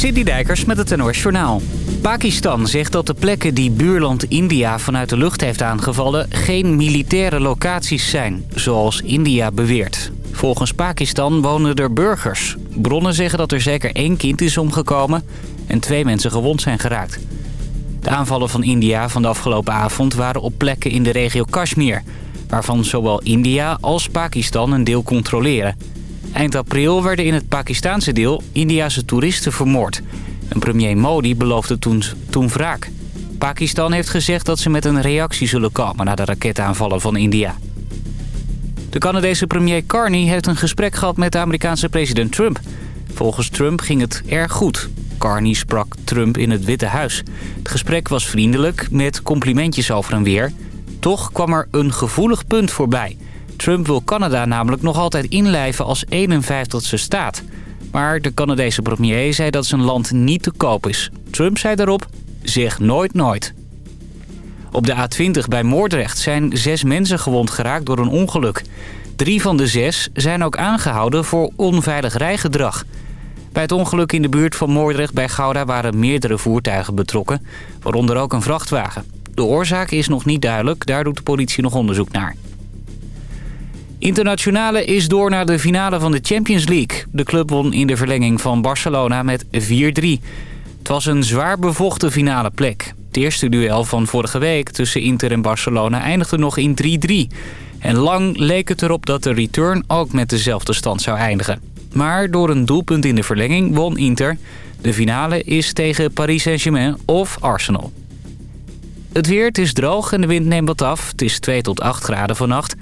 City Dijkers met het NOS Journaal. Pakistan zegt dat de plekken die buurland India vanuit de lucht heeft aangevallen... geen militaire locaties zijn, zoals India beweert. Volgens Pakistan wonen er burgers. Bronnen zeggen dat er zeker één kind is omgekomen... en twee mensen gewond zijn geraakt. De aanvallen van India van de afgelopen avond waren op plekken in de regio Kashmir... waarvan zowel India als Pakistan een deel controleren... Eind april werden in het Pakistaanse deel Indiase toeristen vermoord. En premier Modi beloofde toen, toen wraak. Pakistan heeft gezegd dat ze met een reactie zullen komen... na de raketaanvallen van India. De Canadese premier Carney heeft een gesprek gehad met de Amerikaanse president Trump. Volgens Trump ging het erg goed. Carney sprak Trump in het Witte Huis. Het gesprek was vriendelijk, met complimentjes over en weer. Toch kwam er een gevoelig punt voorbij... Trump wil Canada namelijk nog altijd inlijven als 51ste staat. Maar de Canadese premier zei dat zijn land niet te koop is. Trump zei daarop, zeg nooit nooit. Op de A20 bij Moordrecht zijn zes mensen gewond geraakt door een ongeluk. Drie van de zes zijn ook aangehouden voor onveilig rijgedrag. Bij het ongeluk in de buurt van Moordrecht bij Gouda waren meerdere voertuigen betrokken, waaronder ook een vrachtwagen. De oorzaak is nog niet duidelijk, daar doet de politie nog onderzoek naar. Internationale is door naar de finale van de Champions League. De club won in de verlenging van Barcelona met 4-3. Het was een zwaar bevochten finale plek. Het eerste duel van vorige week tussen Inter en Barcelona eindigde nog in 3-3. En lang leek het erop dat de return ook met dezelfde stand zou eindigen. Maar door een doelpunt in de verlenging won Inter. De finale is tegen Paris Saint-Germain of Arsenal. Het weer, het is droog en de wind neemt wat af. Het is 2 tot 8 graden vannacht.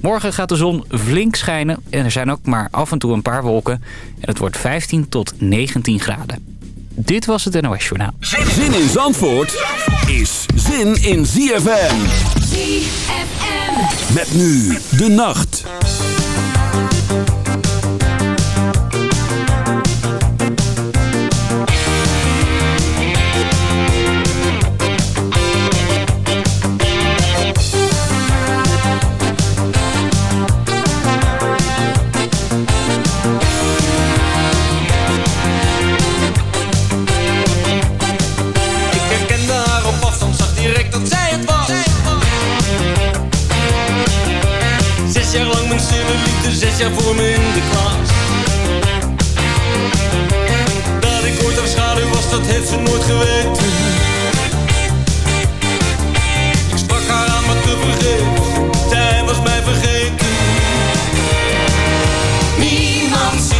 Morgen gaat de zon flink schijnen en er zijn ook maar af en toe een paar wolken. En het wordt 15 tot 19 graden. Dit was het NOS Journaal. Zin in Zandvoort is zin in ZFM. ZFM. Met nu de nacht. Jaar voor me in de klas. Dat ik ooit haar schaduw was, dat heeft ze nooit geweten. Ik sprak haar aan, maar te vergeven. Zij was mij vergeten. Niemand ziet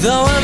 though I'm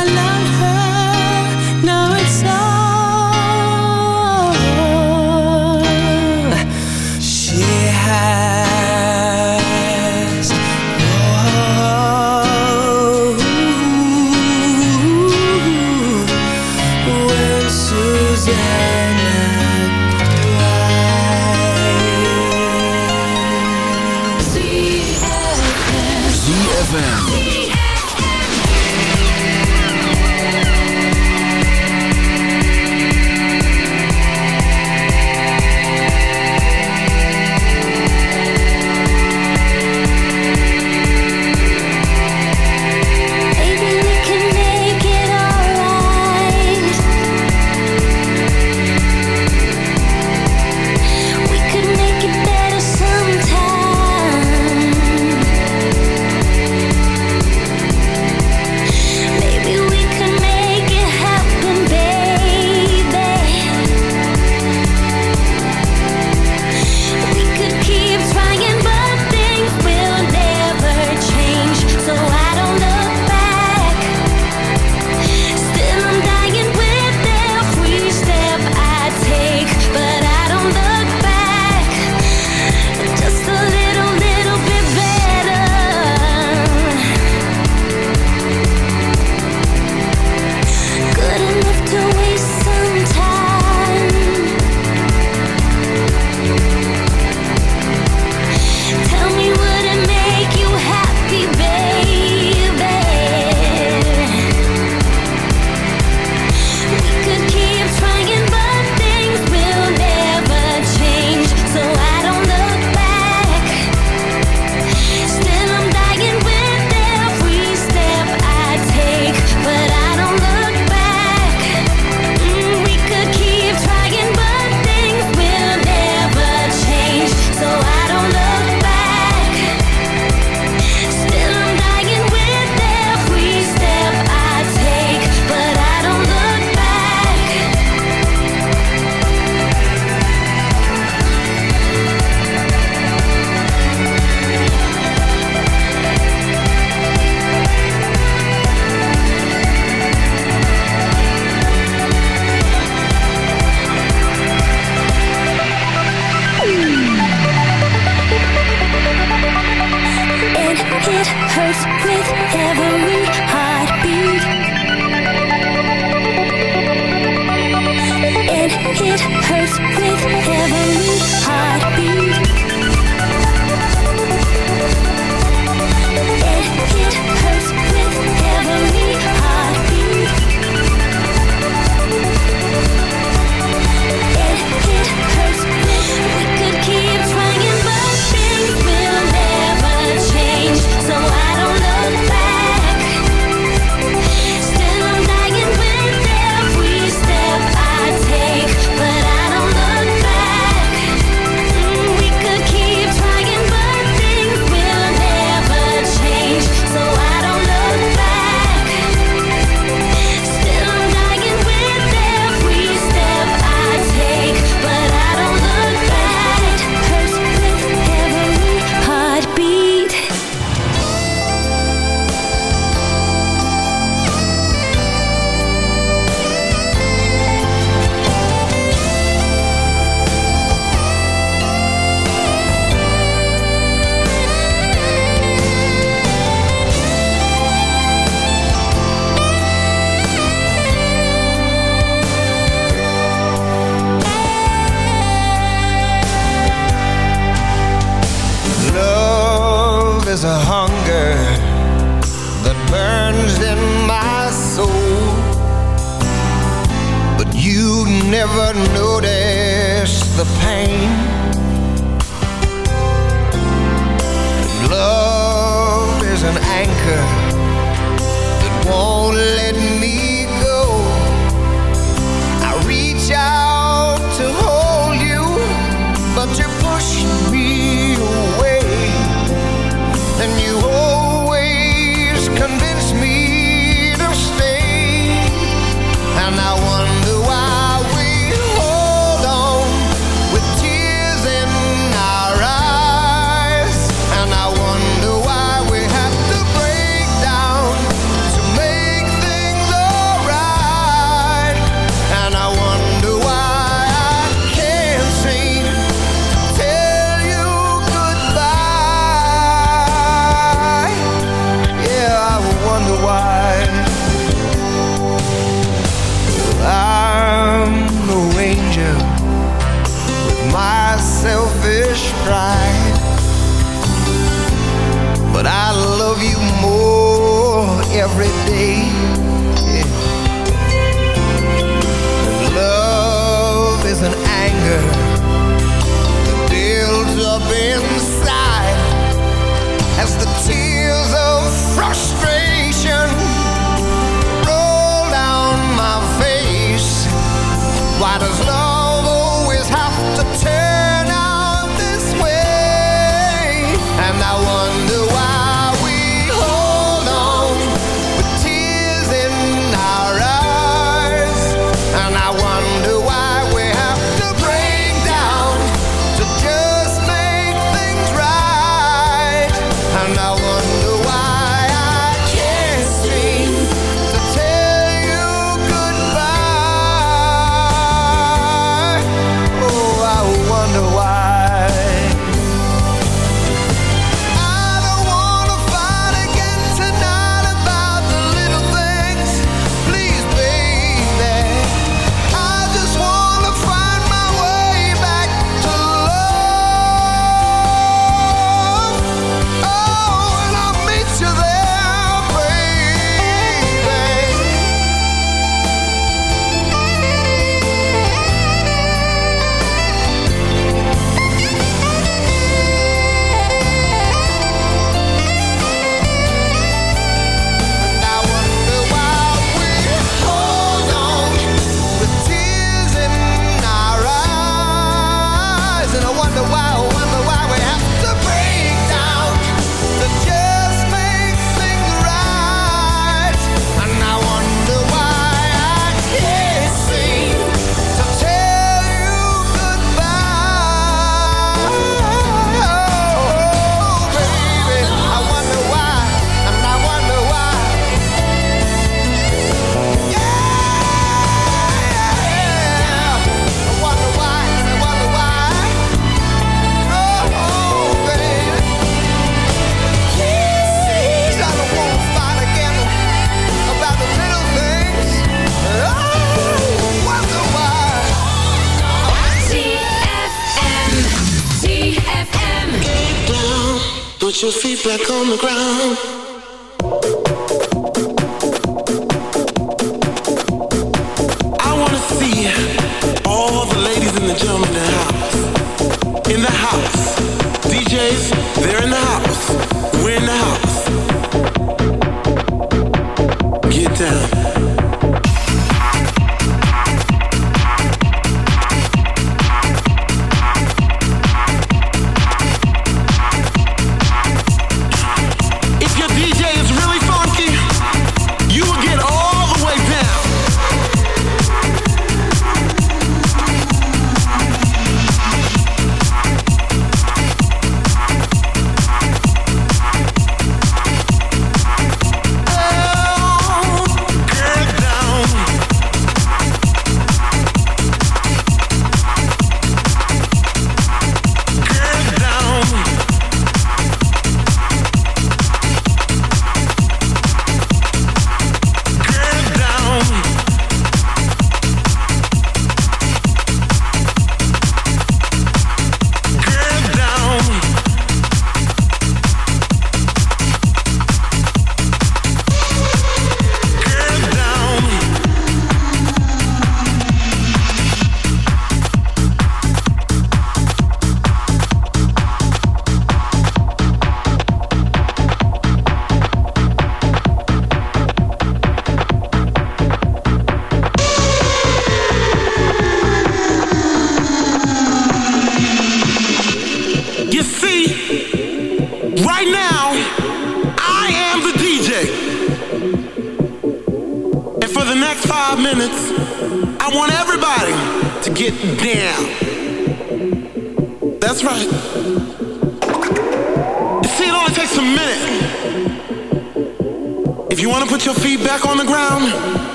on the ground.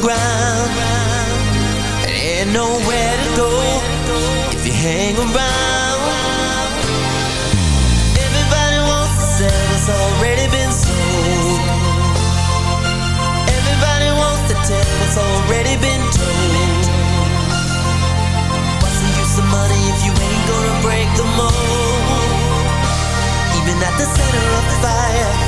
ground. And ain't nowhere to go If you hang around. Everybody wants to sell what's already been sold. Everybody wants to tell what's already been told. What's the use of money if you ain't gonna break the mold? Even at the center of the fire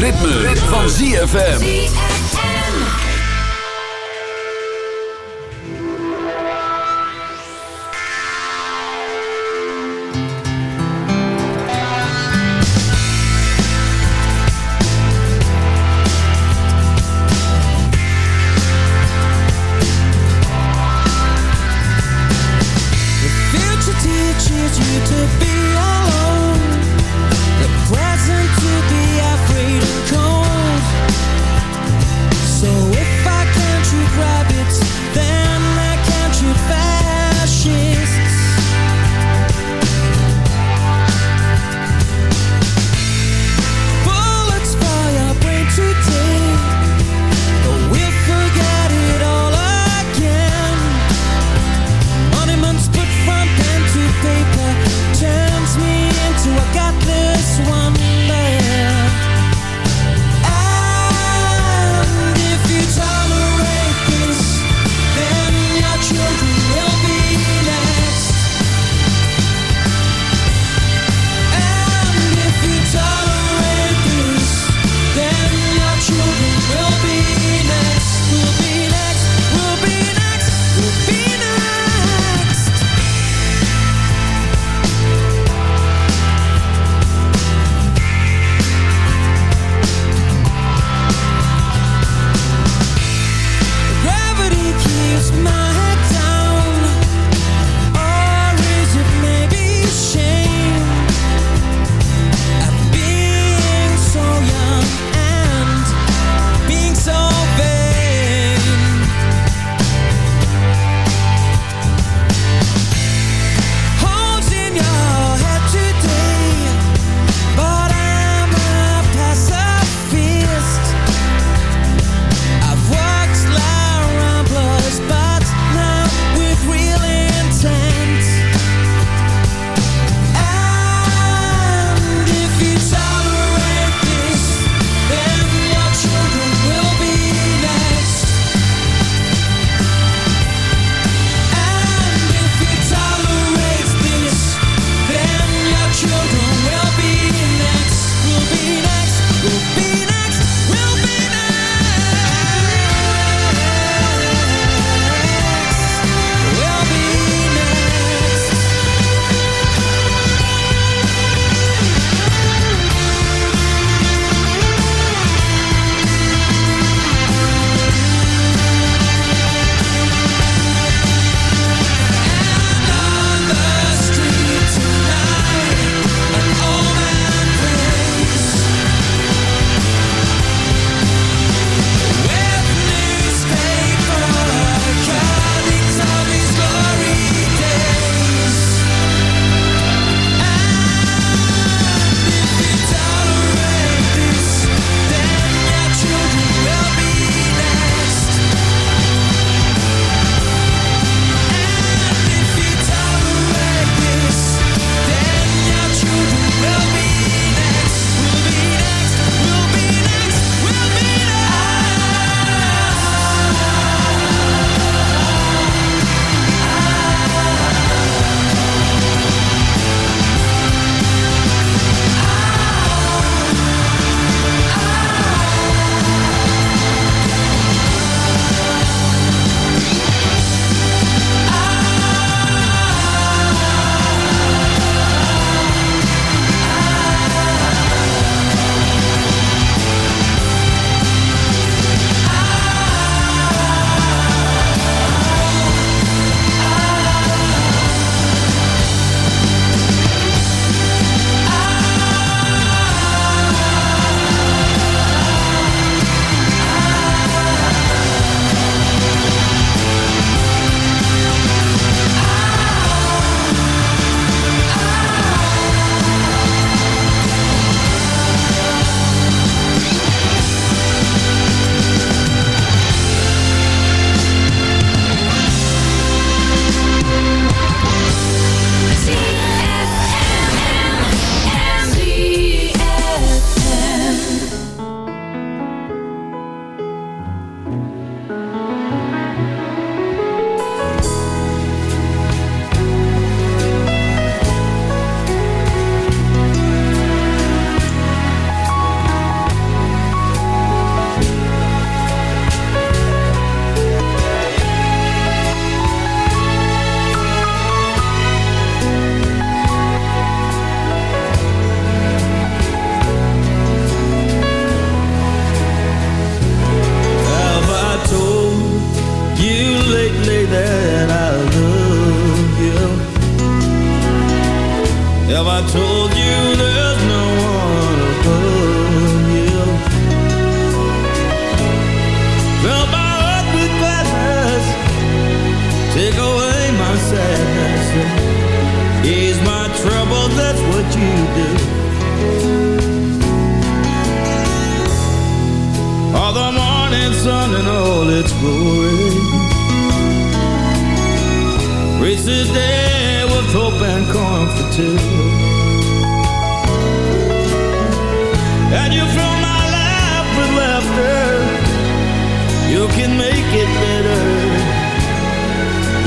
Ritme, van ZFM. take away my sadness ease my trouble. That's what you do. All the morning sun and all its glory. Reach the day with hope and comfort too. And you fill my life with laughter. You can make it better